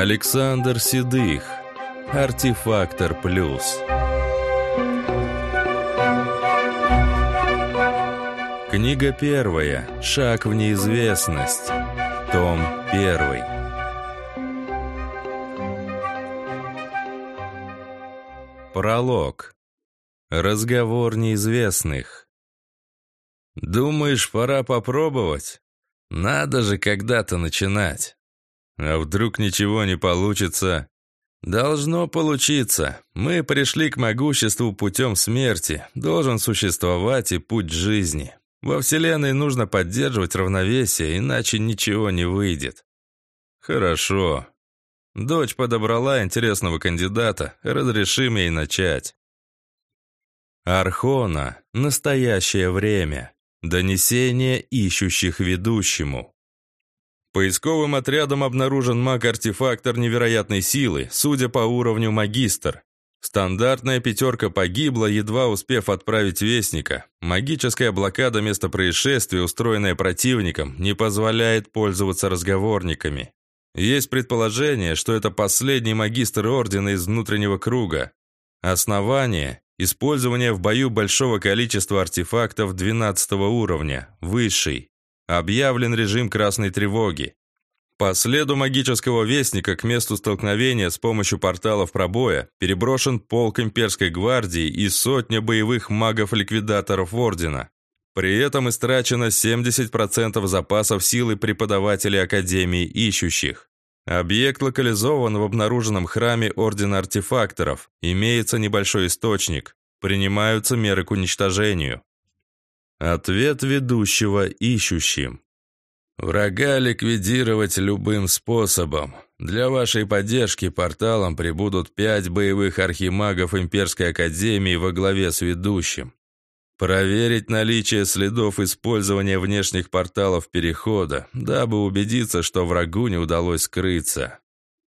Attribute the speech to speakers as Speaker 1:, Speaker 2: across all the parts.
Speaker 1: Александр Седых. Артефактор плюс. Книга первая. Шаг в неизвестность. Том первый. Пролог. Разговор неизвестных. Думаешь, пора попробовать? Надо же когда-то начинать. А вдруг ничего не получится? Должно получиться. Мы пришли к могуществу путем смерти. Должен существовать и путь жизни. Во Вселенной нужно поддерживать равновесие, иначе ничего не выйдет. Хорошо. Дочь подобрала интересного кандидата. Разрешим ей начать. Архона. Настоящее время. Донесение ищущих ведущему. Поисковым отрядом обнаружен маг-артефактор невероятной силы, судя по уровню магистр. Стандартная пятерка погибла, едва успев отправить вестника. Магическая блокада места происшествия, устроенная противником, не позволяет пользоваться разговорниками. Есть предположение, что это последний магистр Ордена из внутреннего круга. Основание – использование в бою большого количества артефактов 12 уровня, высший. Объявлен режим красной тревоги. По следу магического вестника к месту столкновения с помощью порталов пробоя переброшен полк имперской гвардии и сотня боевых магов-ликвидаторов Ордена. При этом истрачено 70% запасов силы преподавателей Академии Ищущих. Объект локализован в обнаруженном храме Ордена Артефакторов. Имеется небольшой источник. Принимаются меры к уничтожению. Ответ ведущего ищущим. Врага ликвидировать любым способом. Для вашей поддержки порталом прибудут пять боевых архимагов Имперской Академии во главе с ведущим. Проверить наличие следов использования внешних порталов перехода, дабы убедиться, что врагу не удалось скрыться.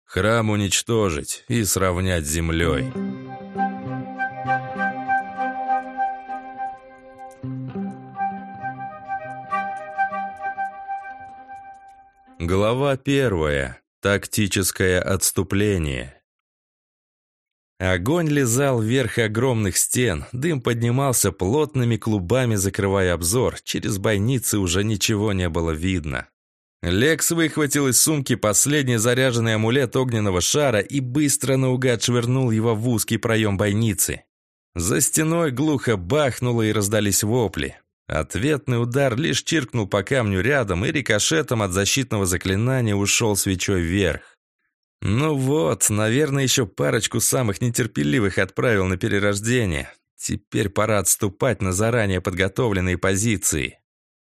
Speaker 1: Храм уничтожить и сравнять с землей. Глава первая. Тактическое отступление. Огонь лизал вверх огромных стен, дым поднимался плотными клубами, закрывая обзор, через бойницы уже ничего не было видно. Лекс выхватил из сумки последний заряженный амулет огненного шара и быстро наугад швырнул его в узкий проем бойницы. За стеной глухо бахнуло и раздались вопли. Ответный удар лишь чиркнул по камню рядом и рикошетом от защитного заклинания ушел свечой вверх. Ну вот, наверное, еще парочку самых нетерпеливых отправил на перерождение. Теперь пора отступать на заранее подготовленные позиции.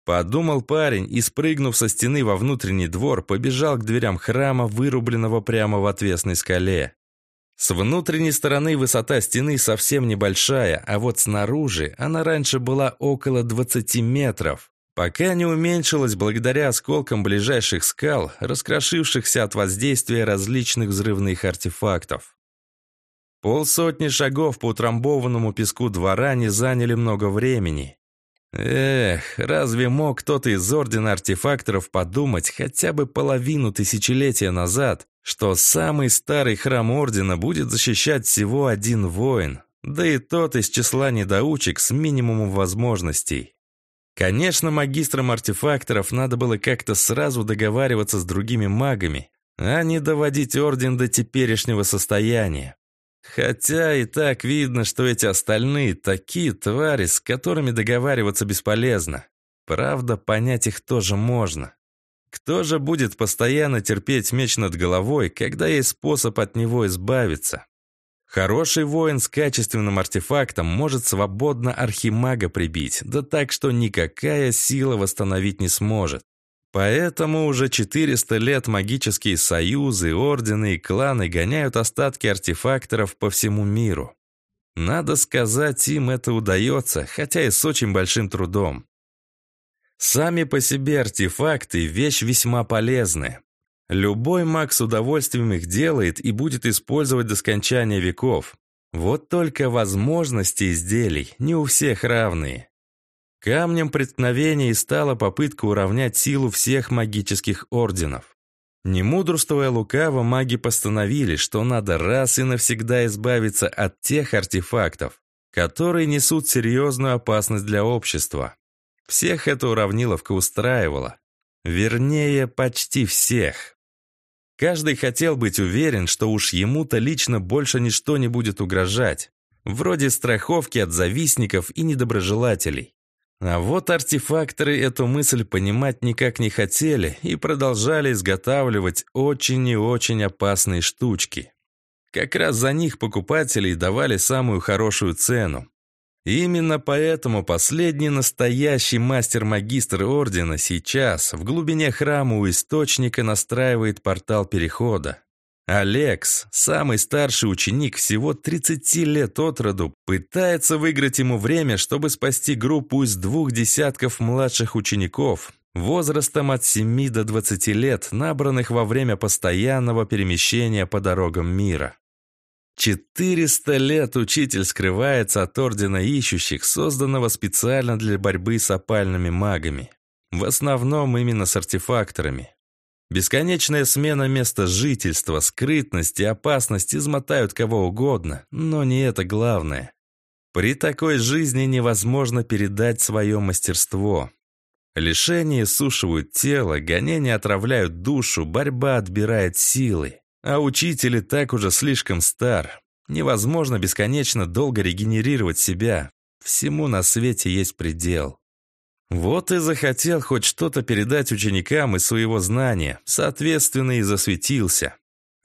Speaker 1: Подумал парень и, спрыгнув со стены во внутренний двор, побежал к дверям храма, вырубленного прямо в отвесной скале. С внутренней стороны высота стены совсем небольшая, а вот снаружи она раньше была около 20 метров, пока не уменьшилась благодаря осколкам ближайших скал, раскрошившихся от воздействия различных взрывных артефактов. Полсотни шагов по утрамбованному песку двора не заняли много времени. Эх, разве мог кто-то из Ордена Артефакторов подумать хотя бы половину тысячелетия назад, что самый старый храм Ордена будет защищать всего один воин, да и тот из числа недоучек с минимумом возможностей. Конечно, магистрам артефакторов надо было как-то сразу договариваться с другими магами, а не доводить Орден до теперешнего состояния. Хотя и так видно, что эти остальные такие твари, с которыми договариваться бесполезно. Правда, понять их тоже можно. Кто же будет постоянно терпеть меч над головой, когда есть способ от него избавиться? Хороший воин с качественным артефактом может свободно архимага прибить, да так, что никакая сила восстановить не сможет. Поэтому уже 400 лет магические союзы, ордены и кланы гоняют остатки артефакторов по всему миру. Надо сказать, им это удается, хотя и с очень большим трудом. Сами по себе артефакты – вещь весьма полезная. Любой маг с удовольствием их делает и будет использовать до скончания веков. Вот только возможности изделий не у всех равные. Камнем преткновения и стала попытка уравнять силу всех магических орденов. Не мудрствуя лукаво, маги постановили, что надо раз и навсегда избавиться от тех артефактов, которые несут серьезную опасность для общества. Всех эта уравниловка устраивала. Вернее, почти всех. Каждый хотел быть уверен, что уж ему-то лично больше ничто не будет угрожать, вроде страховки от завистников и недоброжелателей. А вот артефакторы эту мысль понимать никак не хотели и продолжали изготавливать очень и очень опасные штучки. Как раз за них покупатели давали самую хорошую цену. Именно поэтому последний настоящий мастер-магистр Ордена сейчас в глубине храма у Источника настраивает портал Перехода. Алекс, самый старший ученик всего 30 лет от роду, пытается выиграть ему время, чтобы спасти группу из двух десятков младших учеников, возрастом от 7 до 20 лет, набранных во время постоянного перемещения по дорогам мира. 400 лет учитель скрывается от Ордена Ищущих, созданного специально для борьбы с опальными магами. В основном именно с артефакторами. Бесконечная смена места жительства, скрытность и опасность измотают кого угодно, но не это главное. При такой жизни невозможно передать свое мастерство. Лишения сушивают тело, гонения отравляют душу, борьба отбирает силы. А учитель и так уже слишком стар. Невозможно бесконечно долго регенерировать себя. Всему на свете есть предел. Вот и захотел хоть что-то передать ученикам из своего знания, соответственно и засветился.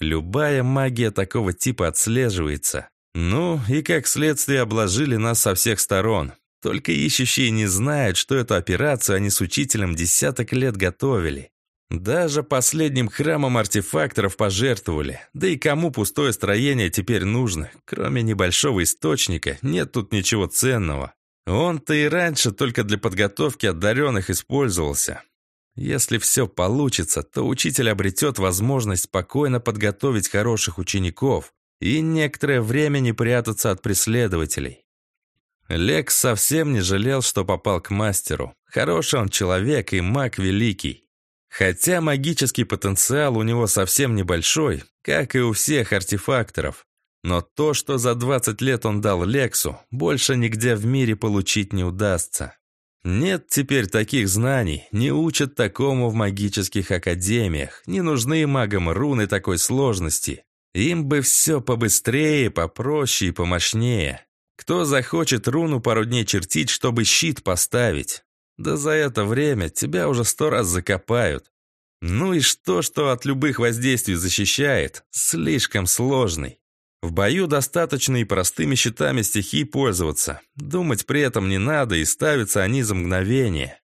Speaker 1: Любая магия такого типа отслеживается. Ну, и как следствие обложили нас со всех сторон. Только ищущие не знают, что эту операцию они с учителем десяток лет готовили. Даже последним храмом артефакторов пожертвовали. Да и кому пустое строение теперь нужно? Кроме небольшого источника, нет тут ничего ценного. Он-то и раньше только для подготовки одаренных использовался. Если все получится, то учитель обретет возможность спокойно подготовить хороших учеников и некоторое время не прятаться от преследователей. Лекс совсем не жалел, что попал к мастеру. Хороший он человек и маг великий. Хотя магический потенциал у него совсем небольшой, как и у всех артефакторов. Но то, что за 20 лет он дал Лексу, больше нигде в мире получить не удастся. Нет теперь таких знаний, не учат такому в магических академиях, не нужны магам руны такой сложности. Им бы все побыстрее, попроще и помощнее. Кто захочет руну пару дней чертить, чтобы щит поставить? Да за это время тебя уже сто раз закопают. Ну и что, что от любых воздействий защищает? Слишком сложный. В бою достаточно и простыми щитами стихий пользоваться. Думать при этом не надо, и ставятся они за мгновение.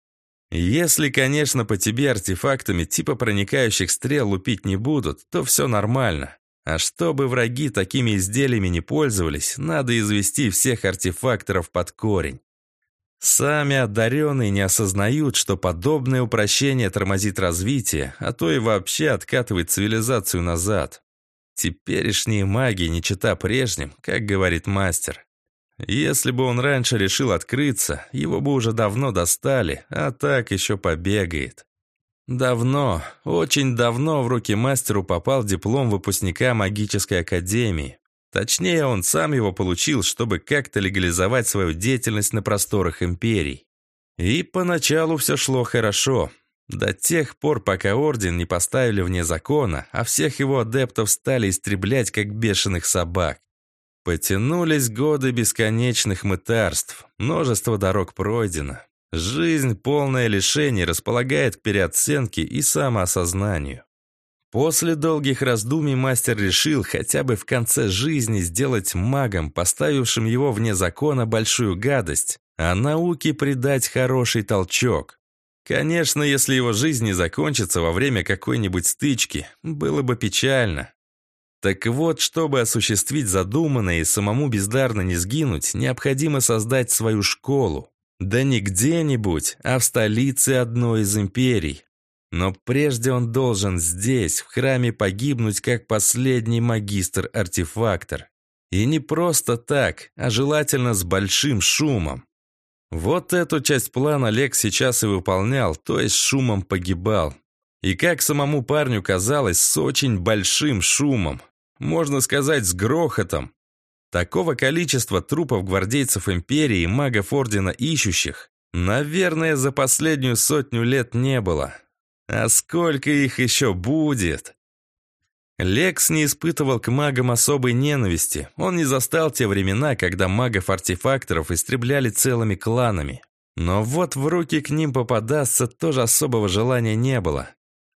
Speaker 1: Если, конечно, по тебе артефактами типа проникающих стрел лупить не будут, то все нормально. А чтобы враги такими изделиями не пользовались, надо извести всех артефакторов под корень. Сами одаренные не осознают, что подобное упрощение тормозит развитие, а то и вообще откатывает цивилизацию назад. Теперешние маги не чита прежним, как говорит мастер. Если бы он раньше решил открыться, его бы уже давно достали, а так еще побегает. Давно, очень давно в руки мастеру попал диплом выпускника магической академии. Точнее, он сам его получил, чтобы как-то легализовать свою деятельность на просторах империй. И поначалу все шло хорошо. До тех пор, пока Орден не поставили вне закона, а всех его адептов стали истреблять, как бешеных собак. Потянулись годы бесконечных мытарств, множество дорог пройдено. Жизнь, полная лишений, располагает к переоценке и самоосознанию. После долгих раздумий мастер решил хотя бы в конце жизни сделать магом, поставившим его вне закона большую гадость, а науке придать хороший толчок. Конечно, если его жизнь не закончится во время какой-нибудь стычки, было бы печально. Так вот, чтобы осуществить задуманное и самому бездарно не сгинуть, необходимо создать свою школу. Да не где-нибудь, а в столице одной из империй, но прежде он должен здесь, в храме, погибнуть как последний магистр-артефактор. И не просто так, а желательно с большим шумом. Вот эту часть плана Олег сейчас и выполнял, то есть шумом погибал. И как самому парню казалось, с очень большим шумом. Можно сказать, с грохотом. Такого количества трупов гвардейцев Империи и магов Ордена Ищущих, наверное, за последнюю сотню лет не было. А сколько их еще будет? Лекс не испытывал к магам особой ненависти. Он не застал те времена, когда магов-артефакторов истребляли целыми кланами. Но вот в руки к ним попадаться тоже особого желания не было.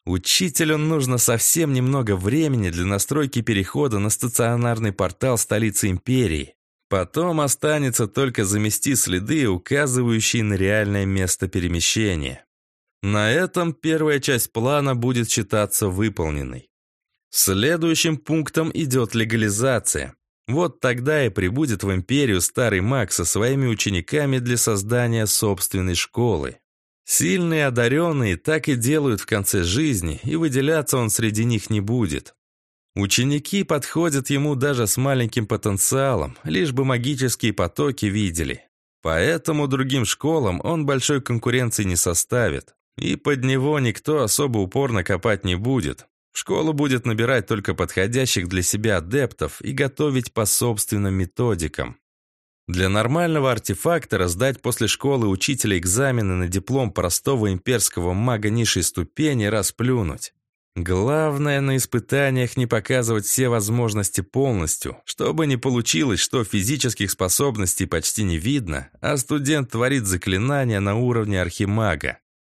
Speaker 1: Учителю нужно совсем немного времени для настройки перехода на стационарный портал столицы империи. Потом останется только замести следы, указывающие на реальное место перемещения. На этом первая часть плана будет считаться выполненной. Следующим пунктом идет легализация. Вот тогда и прибудет в империю старый маг со своими учениками для создания собственной школы. Сильные одаренные так и делают в конце жизни, и выделяться он среди них не будет. Ученики подходят ему даже с маленьким потенциалом, лишь бы магические потоки видели. Поэтому другим школам он большой конкуренции не составит, и под него никто особо упорно копать не будет. Школа будет набирать только подходящих для себя адептов и готовить по собственным методикам. Для нормального артефактора сдать после школы учителя экзамены на диплом простого имперского мага низшей ступени расплюнуть. Главное на испытаниях не показывать все возможности полностью, чтобы не получилось, что физических способностей почти не видно, а студент творит заклинания на уровне архимага.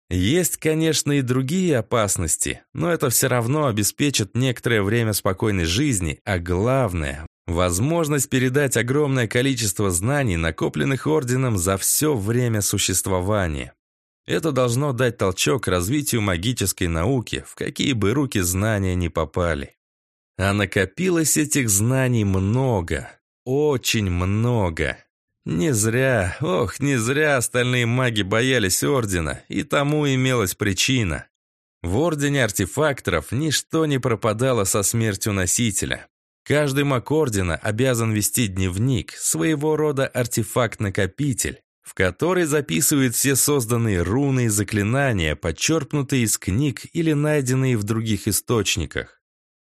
Speaker 1: Есть, конечно, и другие опасности, но это все равно обеспечит некоторое время спокойной жизни, а главное – возможность передать огромное количество знаний, накопленных Орденом за все время существования. Это должно дать толчок развитию магической науки, в какие бы руки знания не попали. А накопилось этих знаний много, очень много. Не зря, ох, не зря остальные маги боялись Ордена, и тому имелась причина. В Ордене артефакторов ничто не пропадало со смертью носителя. Каждый маг Ордена обязан вести дневник, своего рода артефакт-накопитель, в который записывает все созданные руны и заклинания, подчерпнутые из книг или найденные в других источниках.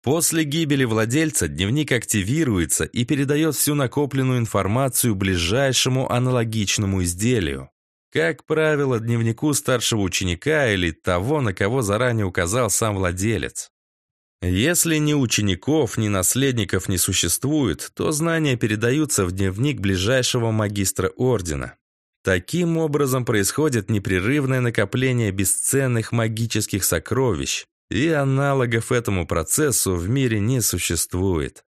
Speaker 1: После гибели владельца дневник активируется и передает всю накопленную информацию ближайшему аналогичному изделию. Как правило, дневнику старшего ученика или того, на кого заранее указал сам владелец. Если ни учеников, ни наследников не существует, то знания передаются в дневник ближайшего магистра ордена. Таким образом происходит непрерывное накопление бесценных магических сокровищ, и аналогов этому процессу в мире не существует.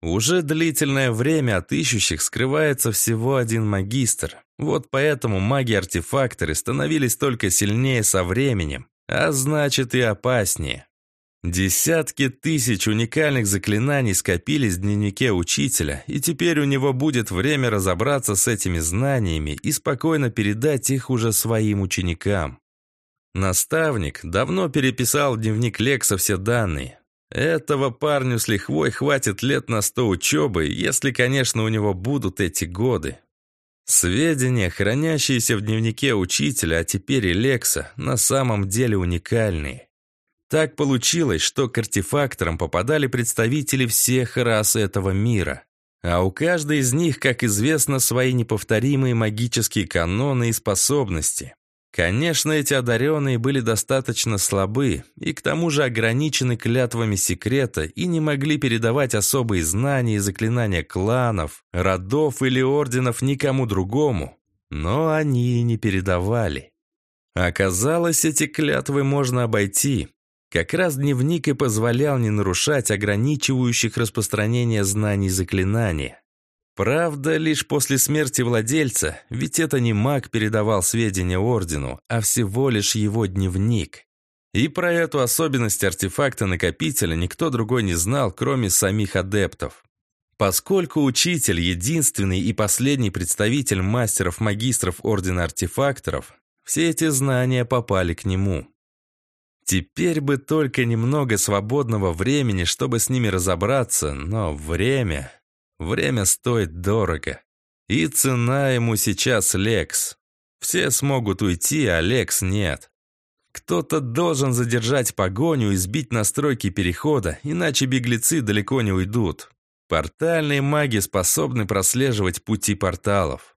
Speaker 1: Уже длительное время от ищущих скрывается всего один магистр. Вот поэтому маги-артефакторы становились только сильнее со временем, а значит и опаснее. Десятки тысяч уникальных заклинаний скопились в дневнике учителя, и теперь у него будет время разобраться с этими знаниями и спокойно передать их уже своим ученикам. Наставник давно переписал в дневник Лекса все данные. Этого парню с лихвой хватит лет на сто учебы, если, конечно, у него будут эти годы. Сведения, хранящиеся в дневнике учителя, а теперь и Лекса, на самом деле уникальные. Так получилось, что к артефакторам попадали представители всех рас этого мира. А у каждой из них, как известно, свои неповторимые магические каноны и способности. Конечно, эти одаренные были достаточно слабы и к тому же ограничены клятвами секрета и не могли передавать особые знания и заклинания кланов, родов или орденов никому другому, но они и не передавали. Оказалось, эти клятвы можно обойти. Как раз дневник и позволял не нарушать ограничивающих распространение знаний заклинания. Правда, лишь после смерти владельца, ведь это не маг передавал сведения Ордену, а всего лишь его дневник. И про эту особенность артефакта-накопителя никто другой не знал, кроме самих адептов. Поскольку учитель – единственный и последний представитель мастеров-магистров Ордена Артефакторов, все эти знания попали к нему. Теперь бы только немного свободного времени, чтобы с ними разобраться, но время... Время стоит дорого. И цена ему сейчас Лекс. Все смогут уйти, а Лекс нет. Кто-то должен задержать погоню и сбить настройки перехода, иначе беглецы далеко не уйдут. Портальные маги способны прослеживать пути порталов.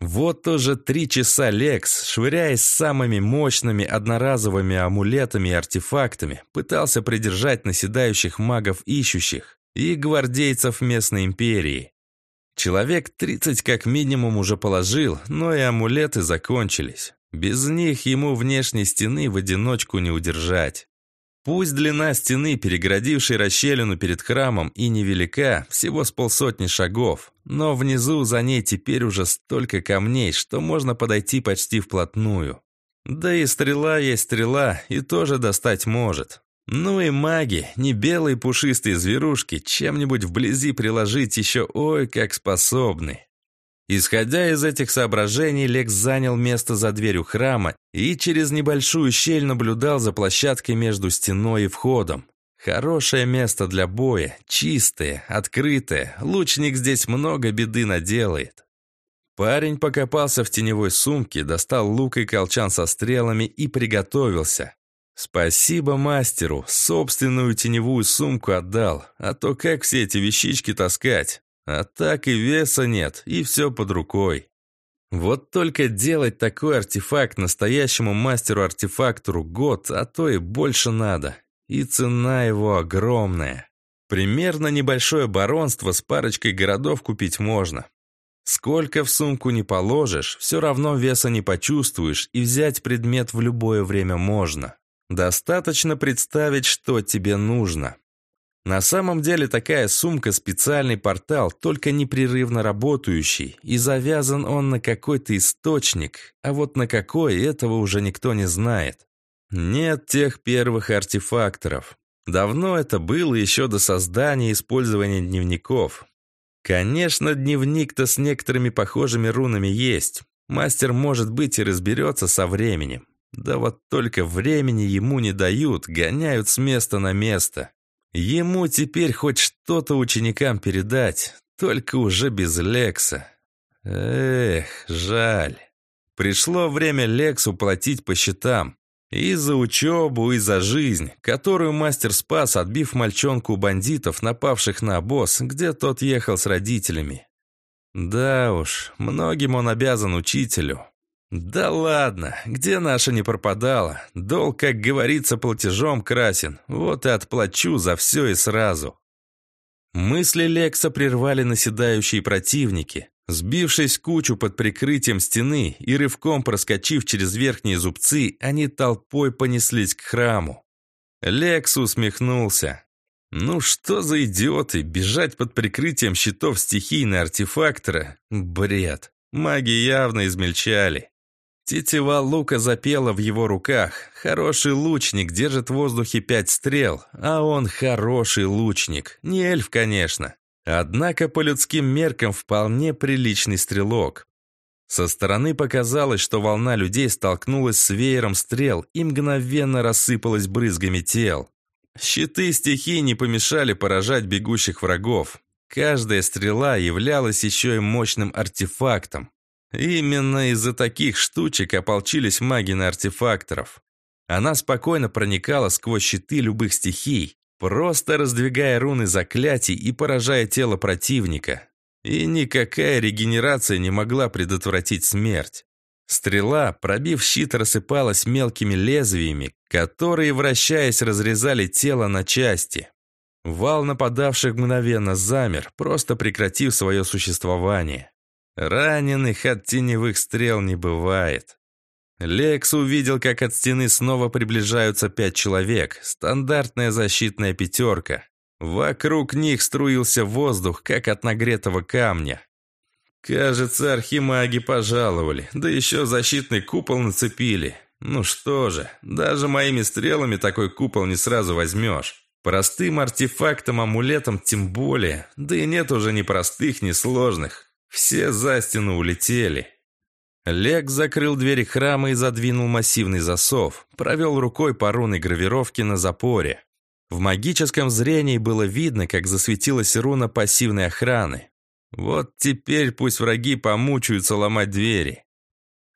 Speaker 1: Вот уже три часа Лекс, швыряясь самыми мощными одноразовыми амулетами и артефактами, пытался придержать наседающих магов-ищущих и гвардейцев местной империи. Человек 30 как минимум уже положил, но и амулеты закончились. Без них ему внешней стены в одиночку не удержать. Пусть длина стены, перегородившей расщелину перед храмом, и невелика, всего с полсотни шагов, но внизу за ней теперь уже столько камней, что можно подойти почти вплотную. Да и стрела есть стрела, и тоже достать может. Ну и маги, не белые пушистые зверушки, чем-нибудь вблизи приложить еще ой как способны. Исходя из этих соображений, Лекс занял место за дверью храма и через небольшую щель наблюдал за площадкой между стеной и входом. Хорошее место для боя, чистое, открытое, лучник здесь много беды наделает. Парень покопался в теневой сумке, достал лук и колчан со стрелами и приготовился. Спасибо мастеру, собственную теневую сумку отдал, а то как все эти вещички таскать? А так и веса нет, и все под рукой. Вот только делать такой артефакт настоящему мастеру-артефактору год, а то и больше надо. И цена его огромная. Примерно небольшое баронство с парочкой городов купить можно. Сколько в сумку не положишь, все равно веса не почувствуешь, и взять предмет в любое время можно. Достаточно представить, что тебе нужно. На самом деле такая сумка – специальный портал, только непрерывно работающий, и завязан он на какой-то источник, а вот на какой – этого уже никто не знает. Нет тех первых артефакторов. Давно это было еще до создания использования дневников. Конечно, дневник-то с некоторыми похожими рунами есть. Мастер, может быть, и разберется со временем. Да вот только времени ему не дают, гоняют с места на место. Ему теперь хоть что-то ученикам передать, только уже без Лекса. Эх, жаль. Пришло время Лексу платить по счетам. И за учебу, и за жизнь, которую мастер спас, отбив мальчонку бандитов, напавших на босс, где тот ехал с родителями. Да уж, многим он обязан учителю. «Да ладно, где наша не пропадала? Долг, как говорится, платежом красен. Вот и отплачу за все и сразу». Мысли Лекса прервали наседающие противники. Сбившись кучу под прикрытием стены и рывком проскочив через верхние зубцы, они толпой понеслись к храму. Лекс усмехнулся. «Ну что за идиоты, бежать под прикрытием щитов стихийного артефактора? Бред. Маги явно измельчали. Тетива лука запела в его руках. Хороший лучник держит в воздухе пять стрел, а он хороший лучник. Не эльф, конечно. Однако по людским меркам вполне приличный стрелок. Со стороны показалось, что волна людей столкнулась с веером стрел и мгновенно рассыпалась брызгами тел. Щиты стихии не помешали поражать бегущих врагов. Каждая стрела являлась еще и мощным артефактом. Именно из-за таких штучек ополчились маги на артефакторов. Она спокойно проникала сквозь щиты любых стихий, просто раздвигая руны заклятий и поражая тело противника. И никакая регенерация не могла предотвратить смерть. Стрела, пробив щит, рассыпалась мелкими лезвиями, которые, вращаясь, разрезали тело на части. Вал нападавших мгновенно замер, просто прекратив свое существование. Раненых от теневых стрел не бывает. Лекс увидел, как от стены снова приближаются пять человек. Стандартная защитная пятерка. Вокруг них струился воздух, как от нагретого камня. Кажется, архимаги пожаловали, да еще защитный купол нацепили. Ну что же, даже моими стрелами такой купол не сразу возьмешь. Простым артефактом, амулетом тем более. Да и нет уже ни простых, ни сложных. Все за стену улетели. Лек закрыл двери храма и задвинул массивный засов, провел рукой по рунной гравировке на запоре. В магическом зрении было видно, как засветилась руна пассивной охраны. Вот теперь пусть враги помучаются ломать двери.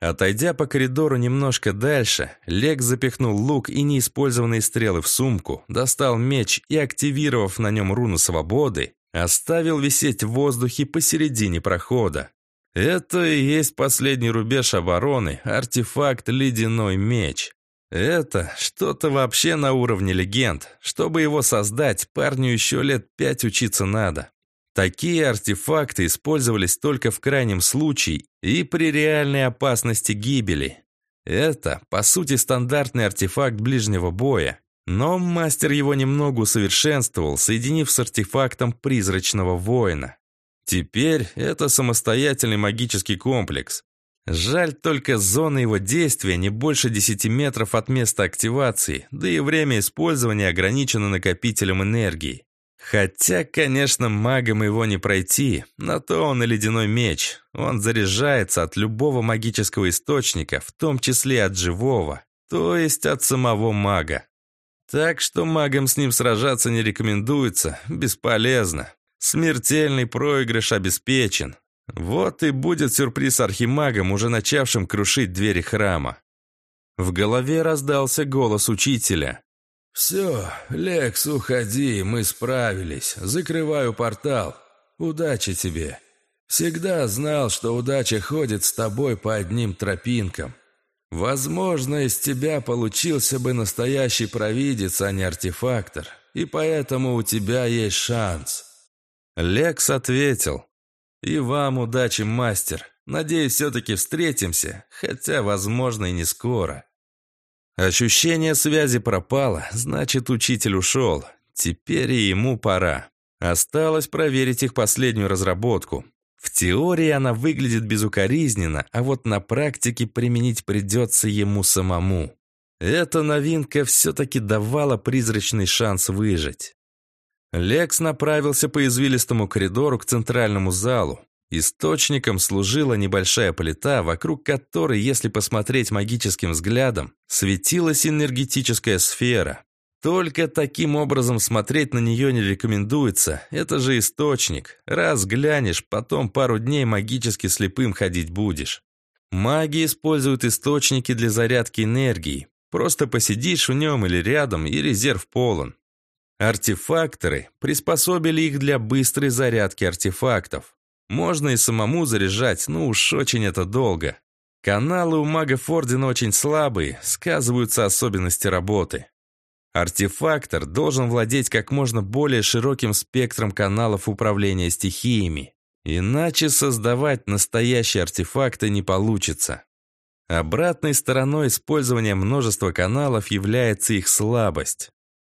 Speaker 1: Отойдя по коридору немножко дальше, Лекс запихнул лук и неиспользованные стрелы в сумку, достал меч и, активировав на нем руну свободы, оставил висеть в воздухе посередине прохода. Это и есть последний рубеж обороны, артефакт «Ледяной меч». Это что-то вообще на уровне легенд. Чтобы его создать, парню еще лет пять учиться надо. Такие артефакты использовались только в крайнем случае и при реальной опасности гибели. Это, по сути, стандартный артефакт ближнего боя, но мастер его немного усовершенствовал, соединив с артефактом призрачного воина. Теперь это самостоятельный магический комплекс. Жаль только зона его действия не больше 10 метров от места активации, да и время использования ограничено накопителем энергии. Хотя, конечно, магом его не пройти, на то он и ледяной меч. Он заряжается от любого магического источника, в том числе от живого, то есть от самого мага. Так что магам с ним сражаться не рекомендуется, бесполезно. Смертельный проигрыш обеспечен. Вот и будет сюрприз архимагам, уже начавшим крушить двери храма. В голове раздался голос учителя. «Все, Лекс, уходи, мы справились. Закрываю портал. Удачи тебе. Всегда знал, что удача ходит с тобой по одним тропинкам. Возможно, из тебя получился бы настоящий провидец, а не артефактор, и поэтому у тебя есть шанс». Лекс ответил. «И вам удачи, мастер. Надеюсь, все-таки встретимся, хотя, возможно, и не скоро». Ощущение связи пропало, значит, учитель ушел. Теперь и ему пора. Осталось проверить их последнюю разработку. В теории она выглядит безукоризненно, а вот на практике применить придется ему самому. Эта новинка все-таки давала призрачный шанс выжить. Лекс направился по извилистому коридору к центральному залу. Источником служила небольшая плита, вокруг которой, если посмотреть магическим взглядом, светилась энергетическая сфера. Только таким образом смотреть на нее не рекомендуется. Это же источник. Раз глянешь, потом пару дней магически слепым ходить будешь. Маги используют источники для зарядки энергии. Просто посидишь в нем или рядом, и резерв полон. Артефакторы приспособили их для быстрой зарядки артефактов. Можно и самому заряжать, но уж очень это долго. Каналы у магов Ордена очень слабые, сказываются особенности работы. Артефактор должен владеть как можно более широким спектром каналов управления стихиями. Иначе создавать настоящие артефакты не получится. Обратной стороной использования множества каналов является их слабость.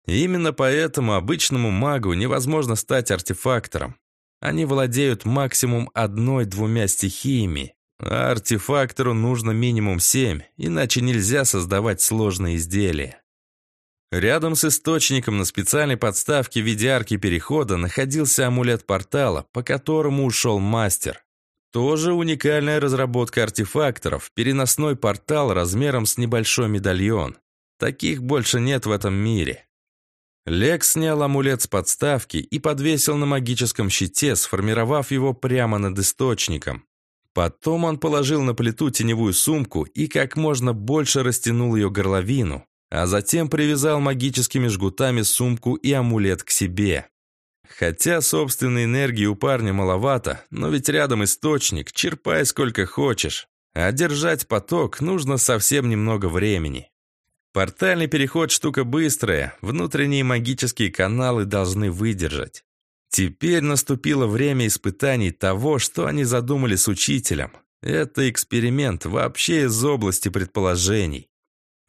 Speaker 1: Именно поэтому обычному магу невозможно стать артефактором. Они владеют максимум одной-двумя стихиями, а артефактору нужно минимум семь, иначе нельзя создавать сложные изделия. Рядом с источником на специальной подставке в виде арки перехода находился амулет портала, по которому ушел мастер. Тоже уникальная разработка артефакторов, переносной портал размером с небольшой медальон. Таких больше нет в этом мире. Лекс снял амулет с подставки и подвесил на магическом щите, сформировав его прямо над источником. Потом он положил на плиту теневую сумку и как можно больше растянул ее горловину, а затем привязал магическими жгутами сумку и амулет к себе. Хотя собственной энергии у парня маловато, но ведь рядом источник, черпай сколько хочешь. А держать поток нужно совсем немного времени. Портальный переход – штука быстрая, внутренние магические каналы должны выдержать. Теперь наступило время испытаний того, что они задумали с учителем. Это эксперимент вообще из области предположений.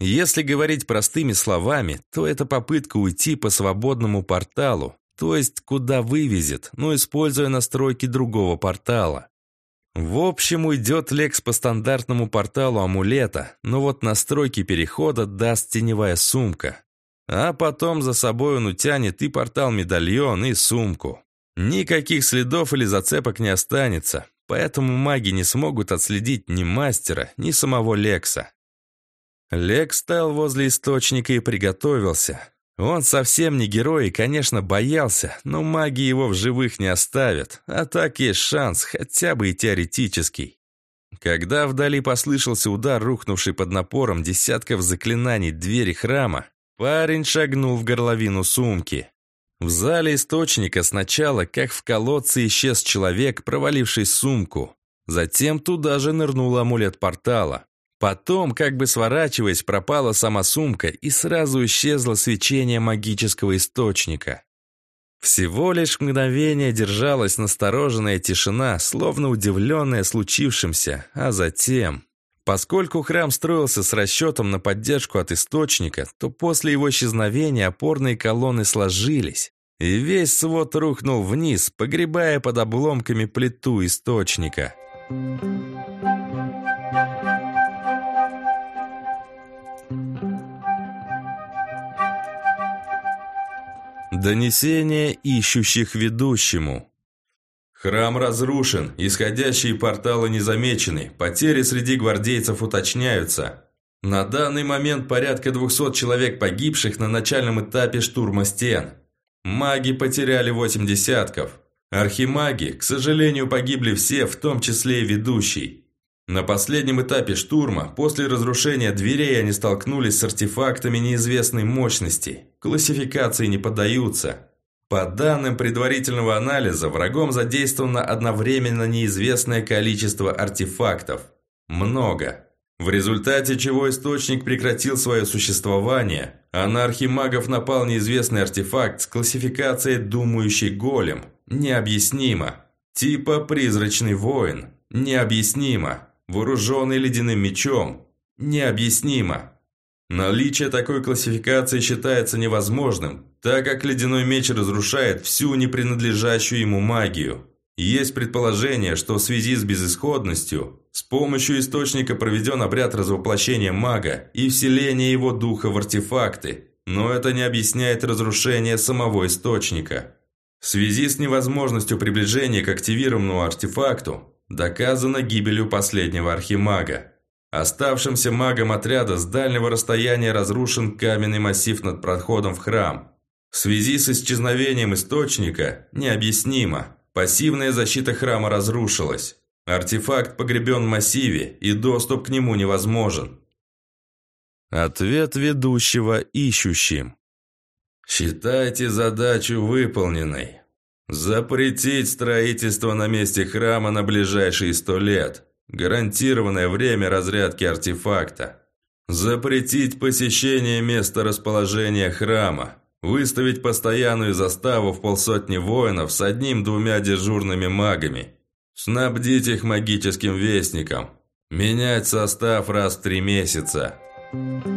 Speaker 1: Если говорить простыми словами, то это попытка уйти по свободному порталу, то есть куда вывезет, но используя настройки другого портала. В общем, уйдет Лекс по стандартному порталу амулета, но вот настройки перехода даст теневая сумка. А потом за собой он утянет и портал-медальон, и сумку. Никаких следов или зацепок не останется, поэтому маги не смогут отследить ни мастера, ни самого Лекса. Лекс стоял возле источника и приготовился. Он совсем не герой и, конечно, боялся, но маги его в живых не оставят, а так есть шанс, хотя бы и теоретический. Когда вдали послышался удар, рухнувший под напором десятков заклинаний двери храма, парень шагнул в горловину сумки. В зале источника сначала, как в колодце, исчез человек, проваливший сумку. Затем туда же нырнул амулет портала. Потом, как бы сворачиваясь, пропала сама сумка и сразу исчезло свечение магического источника. Всего лишь мгновение держалась настороженная тишина, словно удивленная случившимся, а затем... Поскольку храм строился с расчетом на поддержку от источника, то после его исчезновения опорные колонны сложились, и весь свод рухнул вниз, погребая под обломками плиту источника. Донесение ищущих ведущему. Храм разрушен, исходящие порталы не замечены, потери среди гвардейцев уточняются. На данный момент порядка 200 человек погибших на начальном этапе штурма стен. Маги потеряли 8 десятков. Архимаги, к сожалению, погибли все, в том числе и ведущий. На последнем этапе штурма, после разрушения дверей, они столкнулись с артефактами неизвестной мощности. Классификации не поддаются. По данным предварительного анализа, врагом задействовано одновременно неизвестное количество артефактов. Много. В результате чего источник прекратил свое существование, а на архимагов напал неизвестный артефакт с классификацией «думающий голем». Необъяснимо. Типа «призрачный воин». Необъяснимо вооруженный ледяным мечом. Необъяснимо. Наличие такой классификации считается невозможным, так как ледяной меч разрушает всю непринадлежащую ему магию. Есть предположение, что в связи с безысходностью с помощью источника проведен обряд развоплощения мага и вселения его духа в артефакты, но это не объясняет разрушение самого источника. В связи с невозможностью приближения к активированному артефакту, доказано гибелью последнего архимага. Оставшимся магом отряда с дальнего расстояния разрушен каменный массив над проходом в храм. В связи с исчезновением источника необъяснимо. Пассивная защита храма разрушилась. Артефакт погребен в массиве, и доступ к нему невозможен. Ответ ведущего ищущим. Считайте задачу выполненной. Запретить строительство на месте храма на ближайшие сто лет. Гарантированное время разрядки артефакта. Запретить посещение места расположения храма. Выставить постоянную заставу в полсотни воинов с одним-двумя дежурными магами. Снабдить их магическим вестником. Менять состав раз в три месяца. Thank.